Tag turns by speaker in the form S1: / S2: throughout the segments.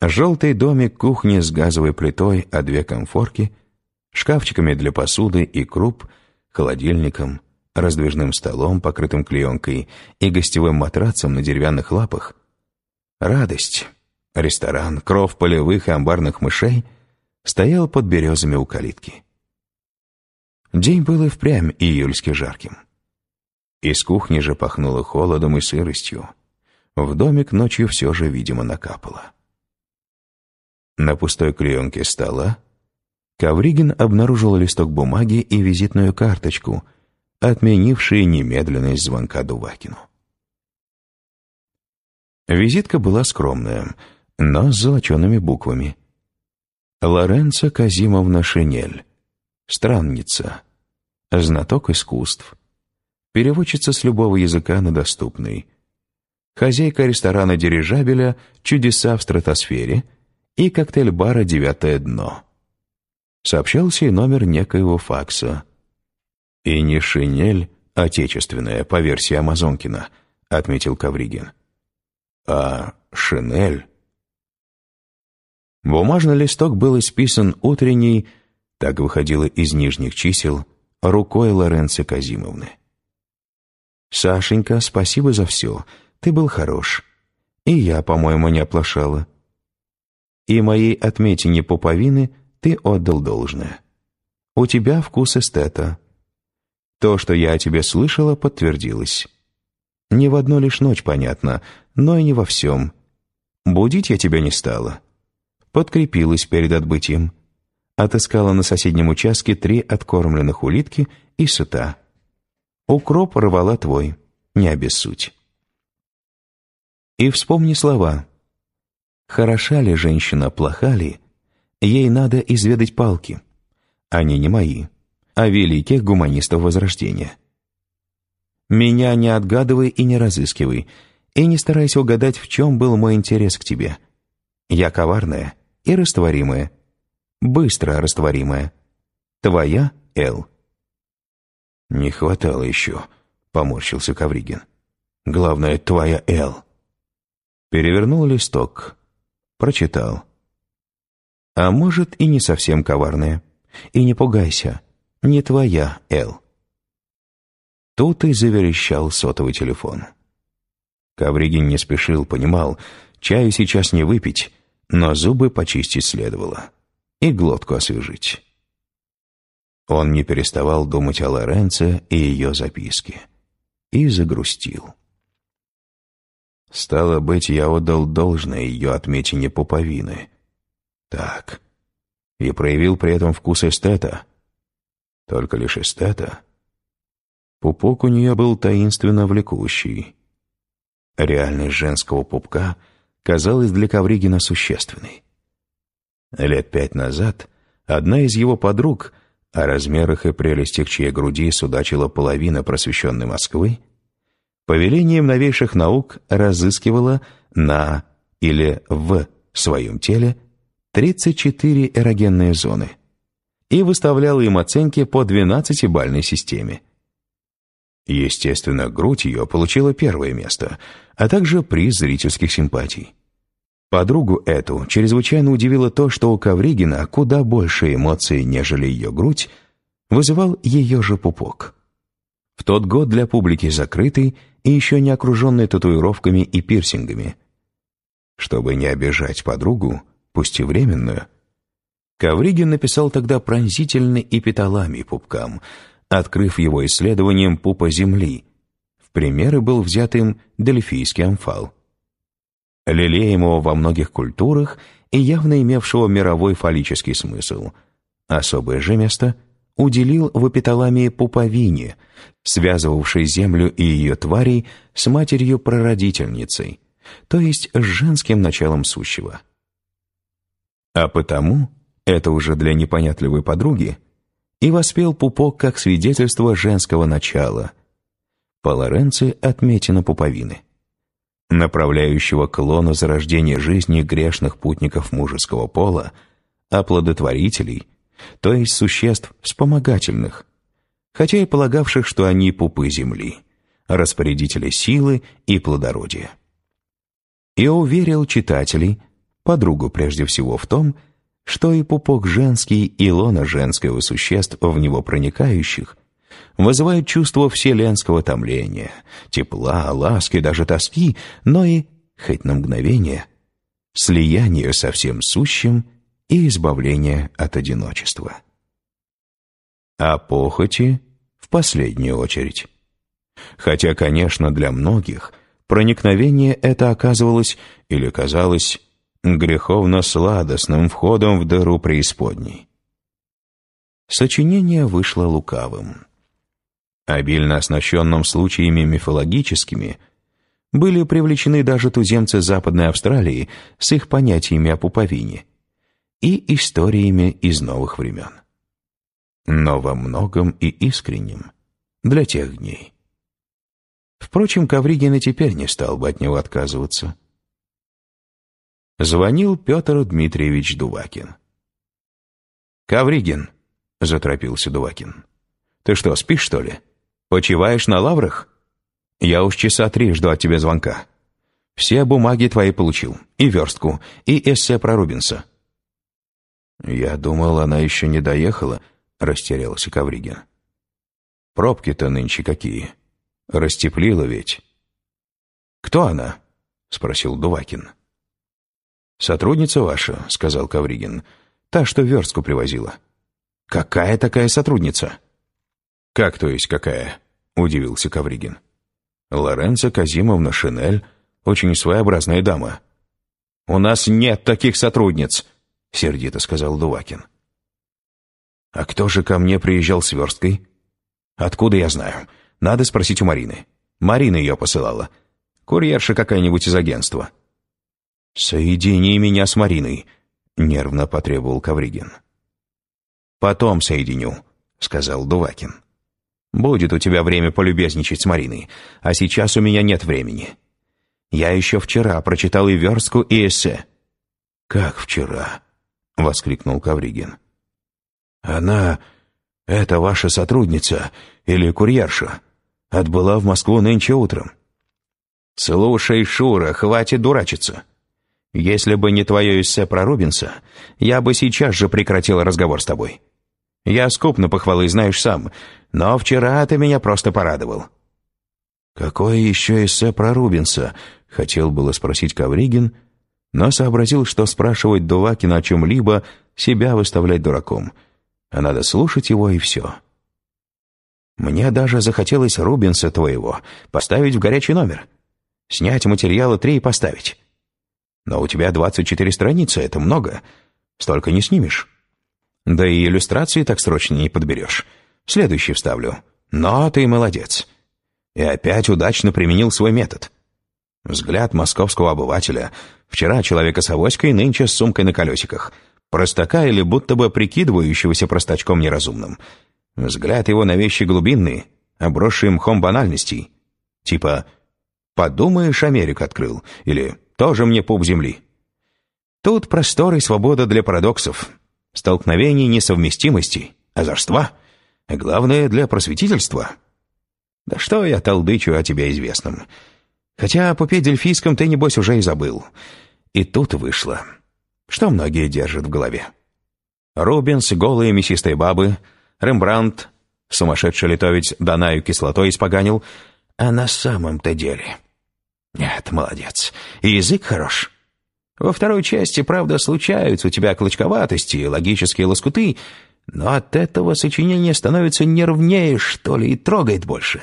S1: Желтый домик кухни с газовой плитой, а две комфорки, шкафчиками для посуды и круп, холодильником, раздвижным столом, покрытым клеенкой, и гостевым матрацем на деревянных лапах. Радость. Ресторан, кров полевых и амбарных мышей стоял под березами у калитки. День был и впрямь июльски жарким. Из кухни же пахнуло холодом и сыростью. В домик ночью все же, видимо, накапало. На пустой клеенке стола Ковригин обнаружил листок бумаги и визитную карточку, отменившие немедленность звонка Дувакину. Визитка была скромная, но с золочеными буквами. Лоренцо Казимовна Шинель, странница, знаток искусств, переводчица с любого языка на доступный, хозяйка ресторана «Дирижабеля» «Чудеса в стратосфере» и коктейль-бара «Девятое дно». Сообщался и номер некоего факса. «И не шинель отечественная, по версии Амазонкина», — отметил Кавригин. «А шинель...» Бумажный листок был исписан утренней, так выходило из нижних чисел, рукой Лоренцо Казимовны. «Сашенька, спасибо за все. Ты был хорош. И я, по-моему, не оплошала. И моей отметине пуповины ты отдал должное. У тебя вкус эстета. То, что я о тебе слышала, подтвердилось. Не в одну лишь ночь, понятно, но и не во всем. Будить я тебя не стала. Подкрепилась перед отбытием. Отыскала на соседнем участке три откормленных улитки и сыта. Укроп рвала твой, не обессудь. И вспомни слова. Хороша ли женщина, плоха ли, ей надо изведать палки. Они не мои, а великих гуманистов Возрождения. Меня не отгадывай и не разыскивай, и не старайся угадать, в чем был мой интерес к тебе. Я коварная и растворимая, быстро растворимая. Твоя Эл. «Не хватало еще», — поморщился Кавригин. «Главное, твоя Эл». Перевернул листок. Прочитал. «А может, и не совсем коварная. И не пугайся, не твоя Эл». Тут и заверещал сотовый телефон. Кавригин не спешил, понимал, чаю сейчас не выпить, но зубы почистить следовало и глотку освежить. Он не переставал думать о Лоренце и ее записке. И загрустил. Стало быть, я отдал должное ее отметине пуповины. Так. И проявил при этом вкус эстета. Только лишь эстета. Пупок у нее был таинственно влекущий. Реальность женского пупка казалась для Ковригина существенной. Лет пять назад одна из его подруг — о размерах и прелестях чьей груди судачила половина просвещенной Москвы, повелением новейших наук разыскивала на или в своем теле 34 эрогенные зоны и выставляла им оценки по 12-бальной системе. Естественно, грудь ее получила первое место, а также приз зрительских симпатий. Подругу эту чрезвычайно удивило то, что у Ковригина куда больше эмоций, нежели ее грудь, вызывал ее же пупок. В тот год для публики закрытый и еще не окруженный татуировками и пирсингами. Чтобы не обижать подругу, пусть и временную, Ковригин написал тогда пронзительный эпиталамий пупкам, открыв его исследованием пупа Земли. В примеры был взят им дельфийский амфал лелеемого во многих культурах и явно имевшего мировой фаллический смысл. Особое же место уделил в эпиталамии пуповине, связывавшей землю и ее тварей с матерью-прародительницей, то есть с женским началом сущего. А потому, это уже для непонятливой подруги, и воспел пупок как свидетельство женского начала. По Лоренци отметина пуповины направляющего к лону зарождения жизни грешных путников мужеского пола, оплодотворителей, то есть существ вспомогательных, хотя и полагавших, что они пупы земли, распорядители силы и плодородия. И уверил читателей, подругу прежде всего в том, что и пупок женский, и лона женского существ в него проникающих вызывают чувство вселенского томления, тепла, ласки, даже тоски, но и, хоть на мгновение, слияние со всем сущим и избавление от одиночества. А похоти в последнюю очередь. Хотя, конечно, для многих проникновение это оказывалось или казалось греховно-сладостным входом в дыру преисподней. Сочинение вышло лукавым. Обильно оснащенным случаями мифологическими были привлечены даже туземцы Западной Австралии с их понятиями о пуповине и историями из новых времен. Но во многом и искренним для тех дней. Впрочем, Ковригин и теперь не стал бы от него отказываться. Звонил Петр Дмитриевич Дувакин. «Ковригин», — заторопился Дувакин, — «ты что, спишь, что ли? Почиваешь на лаврах? Я уж часа три жду от тебя звонка. Все бумаги твои получил, и верстку, и эссе про Рубинса». «Я думал, она еще не доехала», — растерялся Ковригин. «Пробки-то нынче какие? Растеплила ведь». «Кто она?» — спросил Дувакин. «Сотрудница ваша», — сказал Кавригин. «Та, что верстку привозила». «Какая такая сотрудница?» «Как то есть какая?» — удивился Кавригин. «Лоренцо Казимовна Шинель, очень своеобразная дама». «У нас нет таких сотрудниц», — сердито сказал Дувакин. «А кто же ко мне приезжал с версткой?» «Откуда я знаю? Надо спросить у Марины. Марина ее посылала. Курьерша какая-нибудь из агентства». «Соедини меня с Мариной», — нервно потребовал Ковригин. «Потом соединю», — сказал Дувакин. «Будет у тебя время полюбезничать с Мариной, а сейчас у меня нет времени. Я еще вчера прочитал и верстку, и эссе». «Как вчера?» — воскликнул Ковригин. «Она... это ваша сотрудница или курьерша. Отбыла в Москву нынче утром». «Слушай, Шура, хватит дурачиться». Если бы не твое эссе про Рубинса, я бы сейчас же прекратил разговор с тобой. Я скуп на похвалы, знаешь сам, но вчера ты меня просто порадовал». «Какое еще эссе про Рубинса?» — хотел было спросить Ковригин, но сообразил, что спрашивать Дувакина о чем-либо, себя выставлять дураком, а надо слушать его и все. «Мне даже захотелось Рубинса твоего поставить в горячий номер, снять материалы три и поставить». Но у тебя 24 страницы, это много. Столько не снимешь. Да и иллюстрации так срочно не подберешь. Следующий вставлю. Но ты молодец. И опять удачно применил свой метод. Взгляд московского обывателя. Вчера человека с авоськой, нынче с сумкой на колесиках. Простака или будто бы прикидывающегося простачком неразумным. Взгляд его на вещи глубинные, обросшие мхом банальностей. Типа «Подумаешь, Америку открыл» или тоже мне пуп земли. Тут простор и свобода для парадоксов, столкновений несовместимостей, озорства, а главное, для просветительства. Да что я толдычу о тебе известном. Хотя о пупе дельфийском ты, небось, уже и забыл. И тут вышло. Что многие держат в голове. Рубенс, голые мясистые бабы, Рембрандт, сумасшедший литовец Данаю кислотой испоганил, а на самом-то деле... Нет, молодец. И язык хорош. Во второй части, правда, случаются у тебя клочковатости и логические лоскуты, но от этого сочинение становится нервнее, что ли, и трогает больше.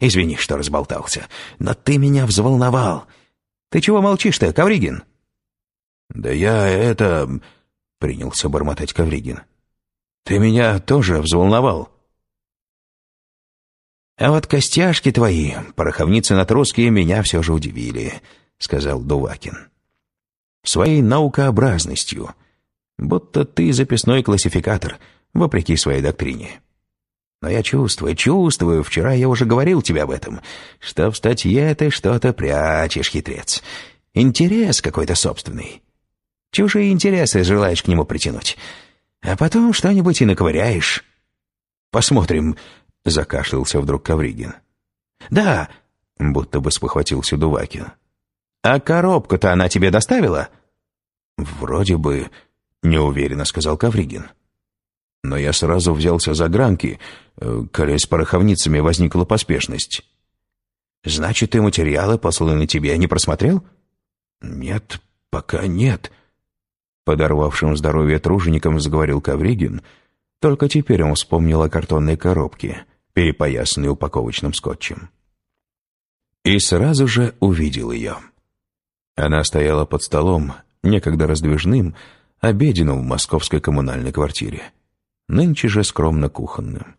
S1: Извини, что разболтался, но ты меня взволновал. Ты чего молчишь-то, Ковригин? Да я это... Принялся бормотать Ковригин. Ты меня тоже взволновал. «А вот костяшки твои, пороховницы натрусские, меня все же удивили», — сказал Дувакин. «Своей наукообразностью, будто ты записной классификатор, вопреки своей доктрине. Но я чувствую, чувствую, вчера я уже говорил тебе об этом, что в статье ты что-то прячешь, хитрец. Интерес какой-то собственный. Чужие интересы желаешь к нему притянуть, а потом что-нибудь и наковыряешь». Посмотрим, — закашлялся вдруг Ковригин. «Да», — будто бы спохватился Дувакин. «А коробку-то она тебе доставила?» «Вроде бы...» — неуверенно сказал Кавригин. Но я сразу взялся за гранки, э, коли с пороховницами возникла поспешность. «Значит, ты материалы, посланные тебе, не просмотрел?» «Нет, пока нет», — подорвавшим здоровье тружеником заговорил Кавригин. Только теперь он вспомнил о картонной коробке, перепоясанной упаковочным скотчем. И сразу же увидел ее. Она стояла под столом, некогда раздвижным, обеденным в московской коммунальной квартире нынче же скромно кухонным.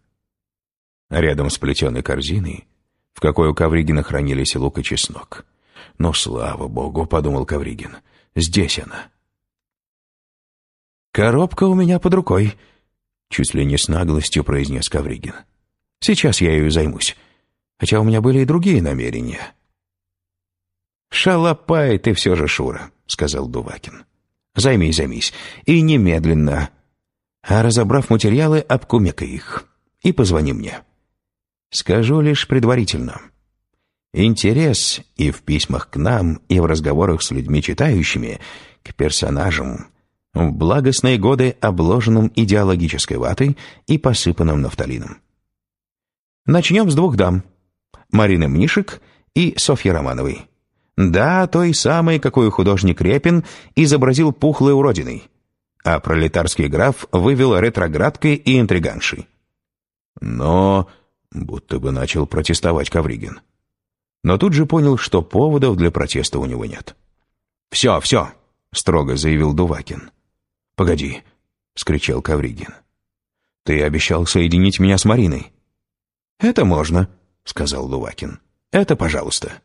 S1: Рядом с плетеной корзиной, в какой у Ковригина хранились лук и чеснок. «Ну, слава богу», — подумал Ковригин, — «здесь она». «Коробка у меня под рукой», — чуть ли не с наглостью произнес Ковригин. «Сейчас я ею займусь, хотя у меня были и другие намерения». «Шалопай ты все же, Шура», — сказал Дувакин. «Займись, займись, и немедленно а разобрав материалы, обкумекай их и позвони мне. Скажу лишь предварительно. Интерес и в письмах к нам, и в разговорах с людьми читающими, к персонажам, в благостные годы обложенным идеологической ватой и посыпанным нафталином. Начнем с двух дам. Марины Мнишек и Софьи Романовой. Да, той самой, какую художник Репин изобразил пухлой уродиной а пролетарский граф вывел ретроградкой и интриганшей. Но... будто бы начал протестовать Ковригин. Но тут же понял, что поводов для протеста у него нет. «Все, все!» — строго заявил Дувакин. «Погоди!» — скричал Ковригин. «Ты обещал соединить меня с Мариной». «Это можно», — сказал Дувакин. «Это пожалуйста».